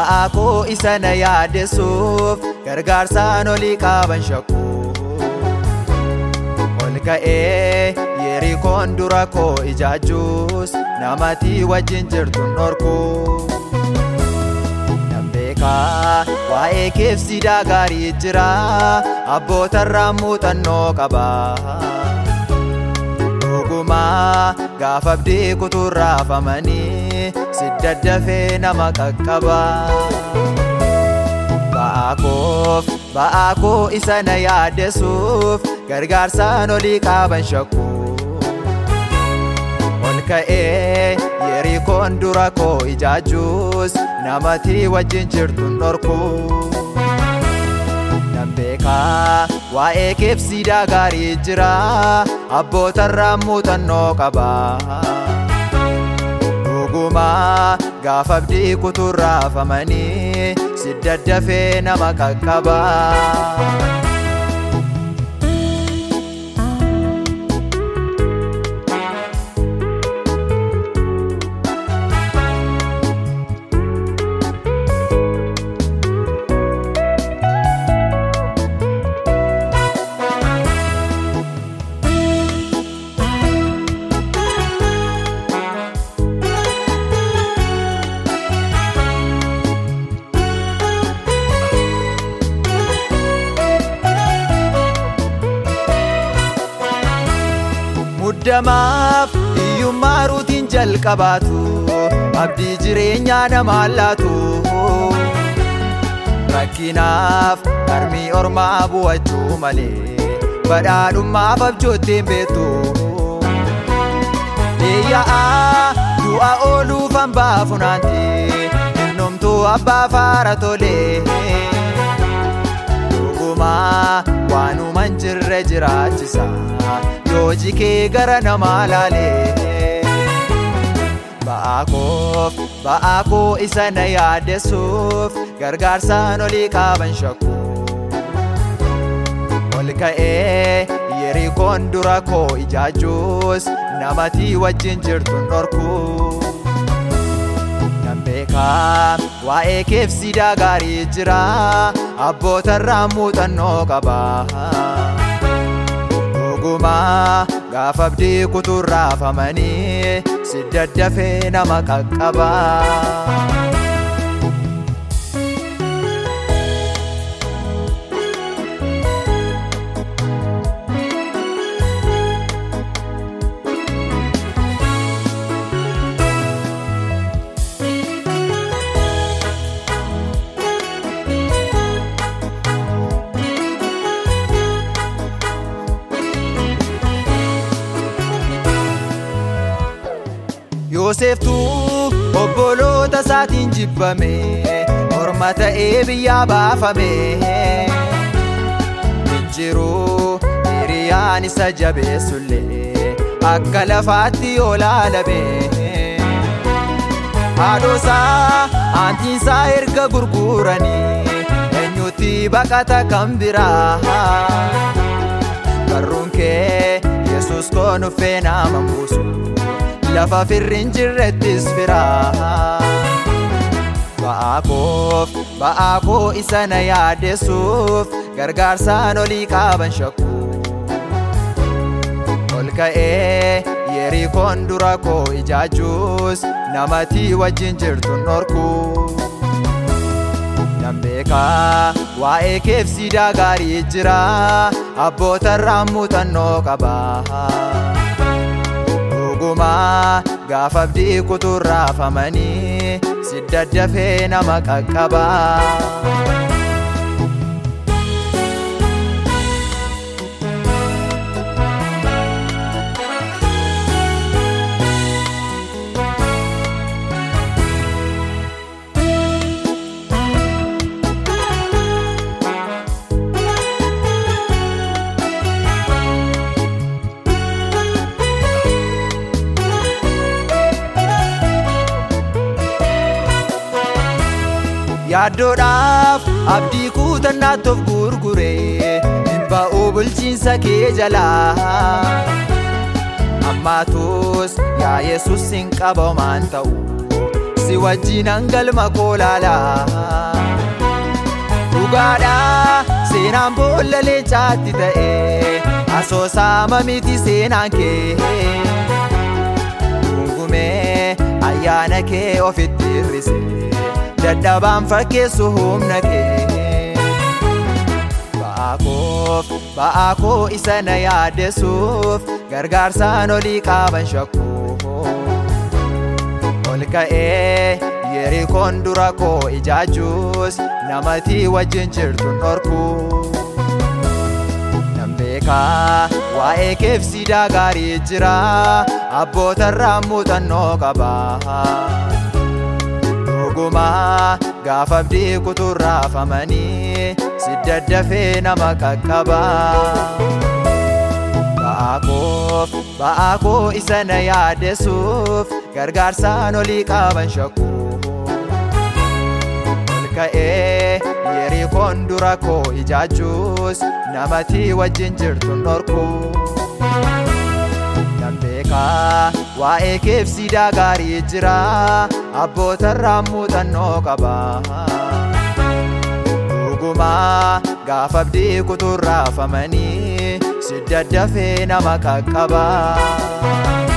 ba'aa koo isa na yaadessuuf gargaarsaan olii qaaban shakku ol ka'ee yerikoon dura koo ijaajjuus namatii wajjin jirtun dhorku nan beekaa waa'ee keef siidaa gaarii jira abbootarraa muuxannoo qaba dhugumaa gaafa abdii kuturraafamanii si daddafee nama qaqqaba. Ba'aa koof ba'aa koo isa na yaadessuuf gargaarsaan olii qaaban shakku. Ol ka'ee yerikoon dura koo ijaajjuus namatii wajjin jirtun dhorku nan beekaa waa'ee keef siidaa gaarii jira abbootarraa muuxannoo qaba dhugumaa gaafa abdii kuturraafamanii si daddafee nama qaqqaba. Muddamaaf hiyyummaa ruutiin jalqabaatu abdii jireenyaa namaa laatu. Rakkinaaf harmii ormaa bu'achuu malee badhaadhummaaf abjootteen beektu. Eeyya'aa du'a ooluuf hambaa funaanti innumtuu abbaa faara tolee. Dhugumaa waanuman jirre jiraachisa yoo jikee gara namaa laalee ba'aa koof ba'aa koo isa na yaadessuuf gargaarsaan olii qaaban shakku ol ka'ee yerikoon dura koo ijaajjuus namatii wajjin jirtun dhorku beekaa waa'ee keef siidaa gaarii jira abbootarraa muuxannoo qaba dhugumaa gaafa abdii kuturraafamanii si daddafee nama qaqqaba. Yooseftuu obboloota isaatiin jibbame morma ta'ee biyyaa baafame. Injiruu hiriyaan isa jabeessullee akka lafaatti yoo laalame Haadhosaa aantiinsaa erga gurguranii eenyutti baqata kan biraa Barruun kee Yesuus koon uffee nama buusu lafa firriin jirrettis firaa ba'aa koof ba'aa koo isa na yaadessuuf gargaarsaan olii qaaban shakku ol ka'ee yerikoon dura koo ijaajjuus namatii wajjin jirtun dhorku nan beekaa waa'ee keef siidaa gaarii jira. Abbootarraa muuxannoo qaba dhugumaa gaafa abdii kuturraafamanii si daddafee nama qaqqaba. Yaaddoodhaaf abdii kuutannaatti of gurguree hin ba'uu bulchiinsa kee jalaa ammaatus yaa yesus hin qabamaan ta'u si wajjinan galma koo laalaa dhugaadha seenaan boolla leencaatti ta'e asoosaama miti seenaan kee gungumee ayyaana kee ofitti hir'ise dadhabaan fakkeessu humna kee ba'aa koof ba'aa koo isa na yaaddessuuf gargaarsaan olii qaaban shakkuu ol ka'ee yerikoon dura koo ijaajuus namatii wajjin jirtun dhorkuu nan beekaa waa'ee keef siidaa gaarii jira. Abbootarraa muuxannoo qabaa dhugumaa gaafa abdii kuturraafamanii si daddafee nama qaqqabaa ba'aa koof ba'aa koo isa na yaaddessuuf gargaarsaan olii qaaban shakkuu ka'ee yerikoon dura koo ijaajuus namatii wajjin jirtun dhorkuu nan beekaa waa'ee keef siidaa gaarii jira abbootarraa muuxannoo qabaa dhugumaa gaafa abdii kuturraafamanii si daddafee nama qaqqabaa